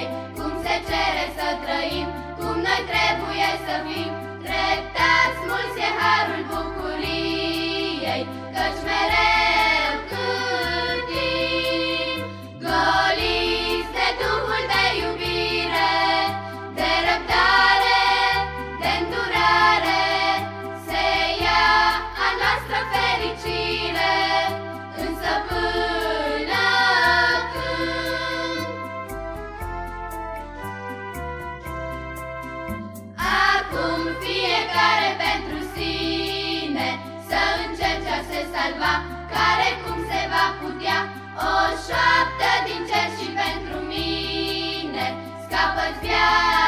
ei Cum se cere să trăim, cum noi trebuie să fim. Fiecare pentru sine Să încerce a se salva Care cum se va putea O șoaptă din cer și pentru mine Scapă-ți viața